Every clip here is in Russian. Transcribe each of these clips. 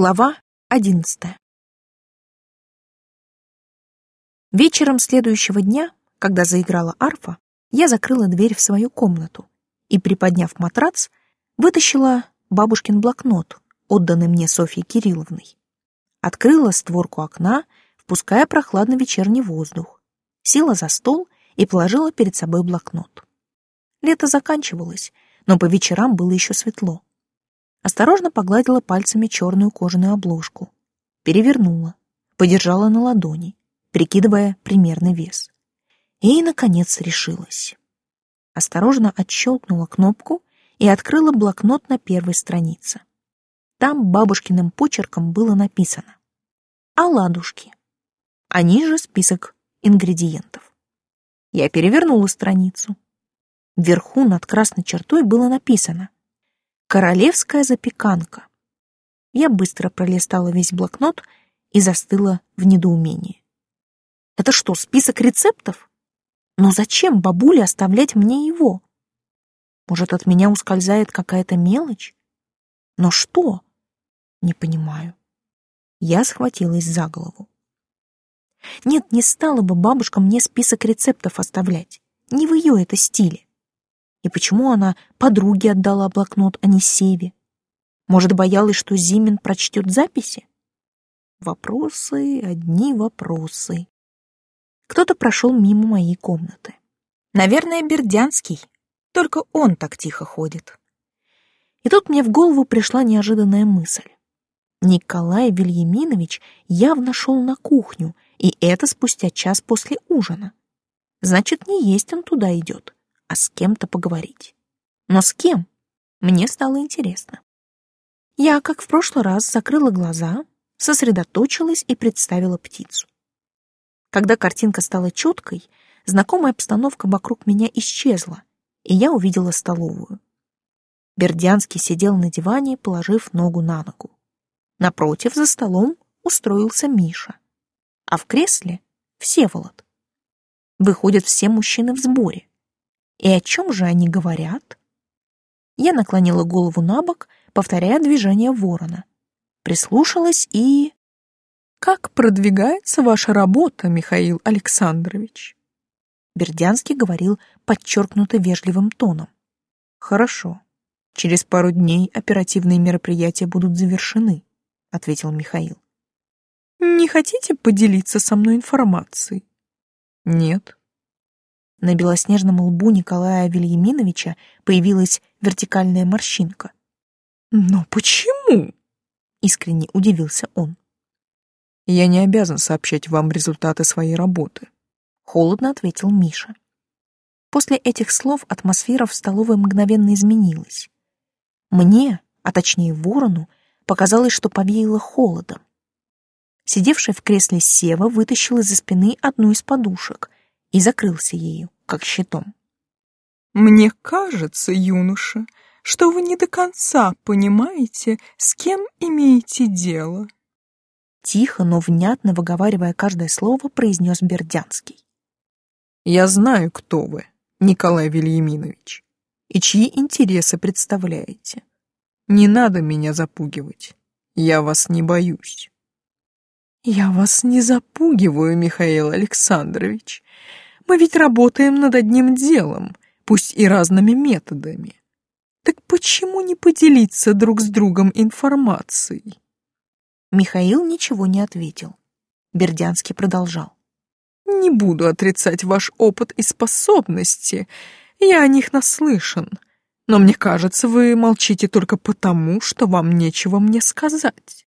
Глава одиннадцатая Вечером следующего дня, когда заиграла арфа, я закрыла дверь в свою комнату и, приподняв матрац, вытащила бабушкин блокнот, отданный мне Софьей Кирилловной. Открыла створку окна, впуская прохладный вечерний воздух, села за стол и положила перед собой блокнот. Лето заканчивалось, но по вечерам было еще светло. Осторожно погладила пальцами черную кожаную обложку. Перевернула, подержала на ладони, прикидывая примерный вес. И, наконец, решилась. Осторожно отщелкнула кнопку и открыла блокнот на первой странице. Там бабушкиным почерком было написано «Оладушки». А ниже список ингредиентов. Я перевернула страницу. Вверху над красной чертой было написано Королевская запеканка. Я быстро пролистала весь блокнот и застыла в недоумении. Это что, список рецептов? Но зачем бабуле оставлять мне его? Может, от меня ускользает какая-то мелочь? Но что? Не понимаю. Я схватилась за голову. Нет, не стала бы бабушка мне список рецептов оставлять. Не в ее это стиле. И почему она подруге отдала блокнот, а не Севе? Может, боялась, что Зимин прочтет записи? Вопросы, одни вопросы. Кто-то прошел мимо моей комнаты. Наверное, Бердянский. Только он так тихо ходит. И тут мне в голову пришла неожиданная мысль. Николай Вильяминович явно шел на кухню, и это спустя час после ужина. Значит, не есть он туда идет а с кем-то поговорить. Но с кем? Мне стало интересно. Я, как в прошлый раз, закрыла глаза, сосредоточилась и представила птицу. Когда картинка стала четкой, знакомая обстановка вокруг меня исчезла, и я увидела столовую. Бердянский сидел на диване, положив ногу на ногу. Напротив, за столом, устроился Миша. А в кресле — Всеволод. Выходят все мужчины в сборе. И о чем же они говорят? Я наклонила голову на бок, повторяя движение ворона. Прислушалась и... «Как продвигается ваша работа, Михаил Александрович?» Бердянский говорил подчеркнуто вежливым тоном. «Хорошо. Через пару дней оперативные мероприятия будут завершены», — ответил Михаил. «Не хотите поделиться со мной информацией?» «Нет. На белоснежном лбу Николая Вильяминовича появилась вертикальная морщинка. «Но почему?» — искренне удивился он. «Я не обязан сообщать вам результаты своей работы», — холодно ответил Миша. После этих слов атмосфера в столовой мгновенно изменилась. Мне, а точнее ворону, показалось, что повеяло холодом. Сидевший в кресле Сева вытащил из-за спины одну из подушек и закрылся ею, как щитом. «Мне кажется, юноша, что вы не до конца понимаете, с кем имеете дело». Тихо, но внятно выговаривая каждое слово, произнес Бердянский. «Я знаю, кто вы, Николай Вильяминович, и чьи интересы представляете. Не надо меня запугивать, я вас не боюсь». «Я вас не запугиваю, Михаил Александрович. Мы ведь работаем над одним делом, пусть и разными методами. Так почему не поделиться друг с другом информацией?» Михаил ничего не ответил. Бердянский продолжал. «Не буду отрицать ваш опыт и способности. Я о них наслышан. Но мне кажется, вы молчите только потому, что вам нечего мне сказать».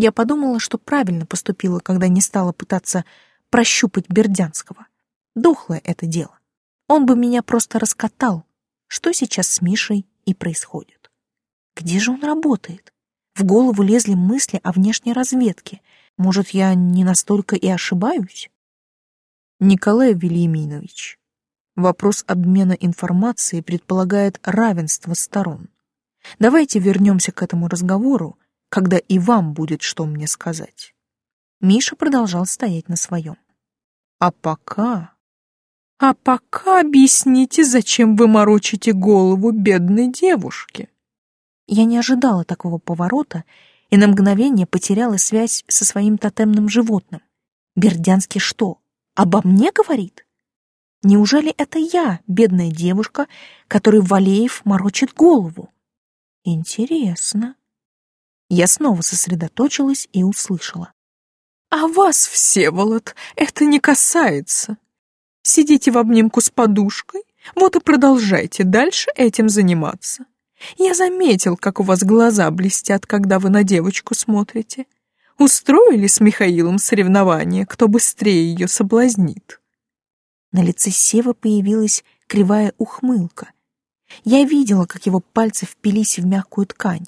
Я подумала, что правильно поступила, когда не стала пытаться прощупать Бердянского. Дохлое это дело. Он бы меня просто раскатал. Что сейчас с Мишей и происходит? Где же он работает? В голову лезли мысли о внешней разведке. Может, я не настолько и ошибаюсь? Николай Вильяминович, вопрос обмена информацией предполагает равенство сторон. Давайте вернемся к этому разговору, когда и вам будет что мне сказать. Миша продолжал стоять на своем. А пока... А пока объясните, зачем вы морочите голову бедной девушке. Я не ожидала такого поворота и на мгновение потеряла связь со своим тотемным животным. Бердянский что, обо мне говорит? Неужели это я, бедная девушка, которой Валеев морочит голову? Интересно. Я снова сосредоточилась и услышала. «А вас, Всеволод, это не касается. Сидите в обнимку с подушкой, вот и продолжайте дальше этим заниматься. Я заметил, как у вас глаза блестят, когда вы на девочку смотрите. Устроили с Михаилом соревнование, кто быстрее ее соблазнит?» На лице Сева появилась кривая ухмылка. Я видела, как его пальцы впились в мягкую ткань.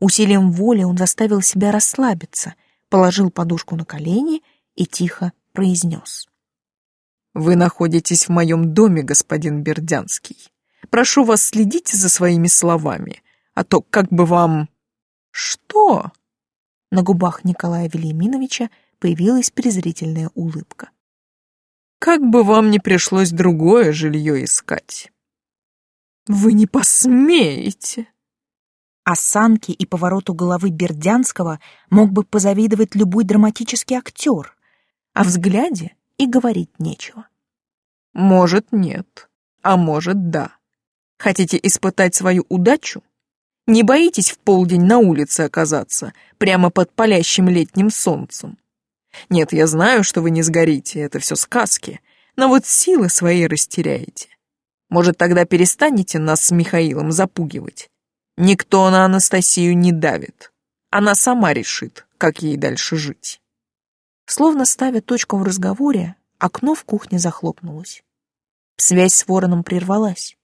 Усилием воли он заставил себя расслабиться, положил подушку на колени и тихо произнес. «Вы находитесь в моем доме, господин Бердянский. Прошу вас, следите за своими словами, а то как бы вам...» «Что?» На губах Николая Велиминовича появилась презрительная улыбка. «Как бы вам не пришлось другое жилье искать». «Вы не посмеете!» Осанке и повороту головы Бердянского мог бы позавидовать любой драматический актер, а взгляде и говорить нечего. «Может, нет, а может, да. Хотите испытать свою удачу? Не боитесь в полдень на улице оказаться, прямо под палящим летним солнцем? Нет, я знаю, что вы не сгорите, это все сказки, но вот силы свои растеряете. Может, тогда перестанете нас с Михаилом запугивать? Никто на Анастасию не давит. Она сама решит, как ей дальше жить. Словно ставя точку в разговоре, окно в кухне захлопнулось. Связь с вороном прервалась.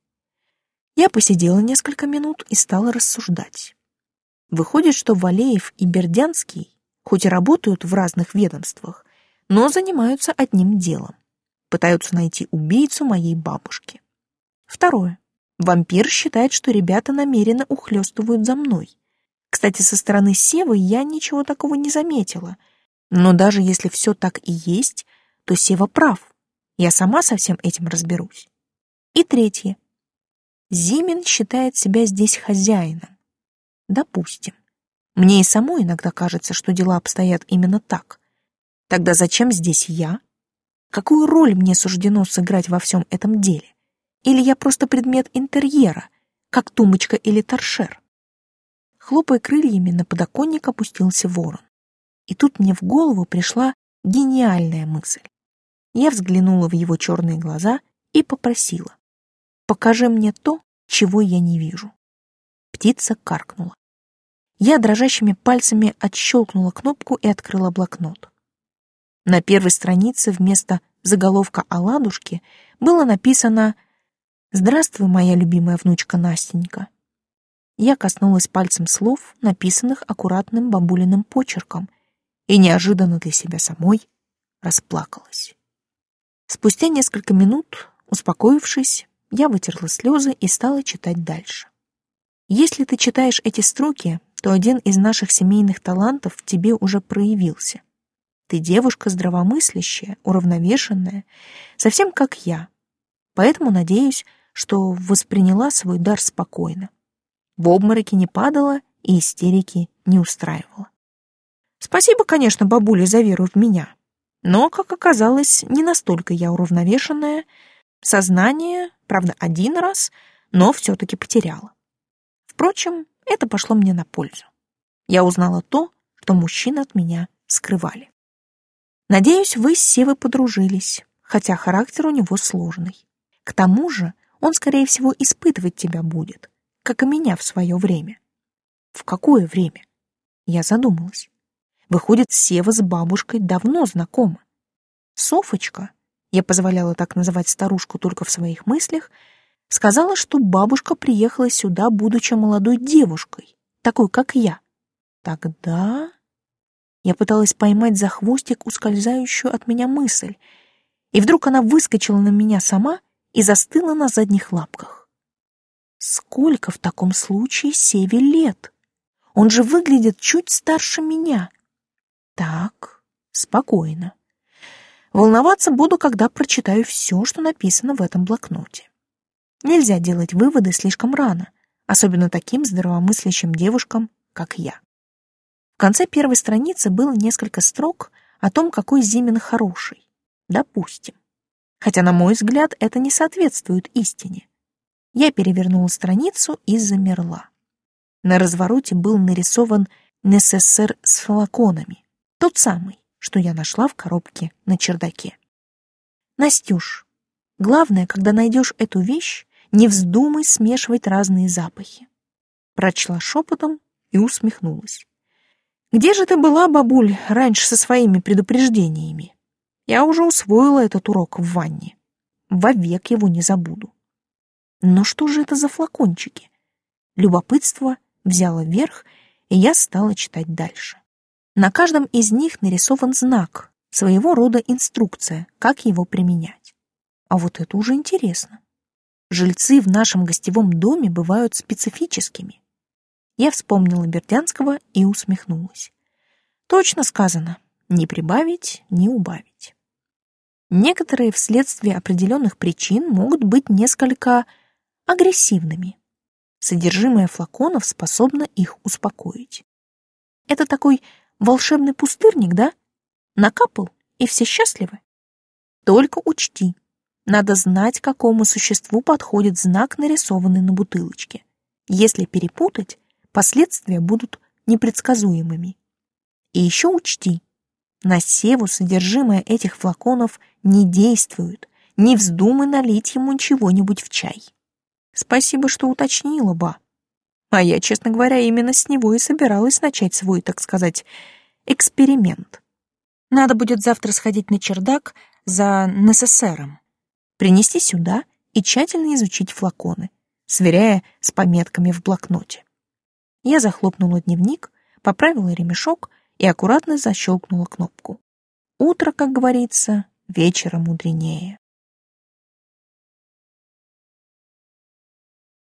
Я посидела несколько минут и стала рассуждать. Выходит, что Валеев и Бердянский, хоть и работают в разных ведомствах, но занимаются одним делом. Пытаются найти убийцу моей бабушки. Второе. Вампир считает, что ребята намеренно ухлёстывают за мной. Кстати, со стороны Севы я ничего такого не заметила. Но даже если все так и есть, то Сева прав. Я сама со всем этим разберусь. И третье. Зимин считает себя здесь хозяином. Допустим. Мне и самой иногда кажется, что дела обстоят именно так. Тогда зачем здесь я? Какую роль мне суждено сыграть во всем этом деле? Или я просто предмет интерьера, как тумбочка или торшер? Хлопая крыльями, на подоконник опустился ворон. И тут мне в голову пришла гениальная мысль. Я взглянула в его черные глаза и попросила. «Покажи мне то, чего я не вижу». Птица каркнула. Я дрожащими пальцами отщелкнула кнопку и открыла блокнот. На первой странице вместо заголовка о ладушке было написано «Здравствуй, моя любимая внучка Настенька». Я коснулась пальцем слов, написанных аккуратным бабулиным почерком, и неожиданно для себя самой расплакалась. Спустя несколько минут, успокоившись, я вытерла слезы и стала читать дальше. Если ты читаешь эти строки, то один из наших семейных талантов в тебе уже проявился. Ты девушка здравомыслящая, уравновешенная, совсем как я. Поэтому надеюсь, что восприняла свой дар спокойно. В обмороке не падала и истерики не устраивала. Спасибо, конечно, бабуле за веру в меня. Но, как оказалось, не настолько я уравновешенная. Сознание, правда, один раз, но все-таки потеряла. Впрочем, это пошло мне на пользу. Я узнала то, что мужчины от меня скрывали. Надеюсь, вы с Севой подружились, хотя характер у него сложный. К тому же он, скорее всего, испытывать тебя будет, как и меня в свое время. В какое время? Я задумалась. Выходит, Сева с бабушкой давно знакома. Софочка, я позволяла так называть старушку только в своих мыслях, сказала, что бабушка приехала сюда, будучи молодой девушкой, такой, как я. Тогда... Я пыталась поймать за хвостик ускользающую от меня мысль, и вдруг она выскочила на меня сама и застыла на задних лапках. Сколько в таком случае Севе лет? Он же выглядит чуть старше меня. Так, спокойно. Волноваться буду, когда прочитаю все, что написано в этом блокноте. Нельзя делать выводы слишком рано, особенно таким здравомыслящим девушкам, как я. В конце первой страницы было несколько строк о том, какой Зимин хороший. Допустим. Хотя, на мой взгляд, это не соответствует истине. Я перевернула страницу и замерла. На развороте был нарисован НССР с флаконами. Тот самый, что я нашла в коробке на чердаке. Настюш, главное, когда найдешь эту вещь, не вздумай смешивать разные запахи. Прочла шепотом и усмехнулась. Где же ты была, бабуль, раньше со своими предупреждениями? Я уже усвоила этот урок в ванне. Вовек его не забуду. Но что же это за флакончики? Любопытство взяло верх, и я стала читать дальше. На каждом из них нарисован знак, своего рода инструкция, как его применять. А вот это уже интересно. Жильцы в нашем гостевом доме бывают специфическими. Я вспомнила Бердянского и усмехнулась. Точно сказано, не прибавить, не убавить. Некоторые вследствие определенных причин могут быть несколько агрессивными. Содержимое флаконов способно их успокоить. Это такой волшебный пустырник, да? Накапал, и все счастливы. Только учти, надо знать, какому существу подходит знак, нарисованный на бутылочке. Если перепутать, последствия будут непредсказуемыми. И еще учти, на севу содержимое этих флаконов не действует, не вздумай налить ему чего-нибудь в чай. Спасибо, что уточнила, ба. А я, честно говоря, именно с него и собиралась начать свой, так сказать, эксперимент. Надо будет завтра сходить на чердак за НССРом, принести сюда и тщательно изучить флаконы, сверяя с пометками в блокноте. Я захлопнула дневник, поправила ремешок и аккуратно защелкнула кнопку. Утро, как говорится, вечера мудренее.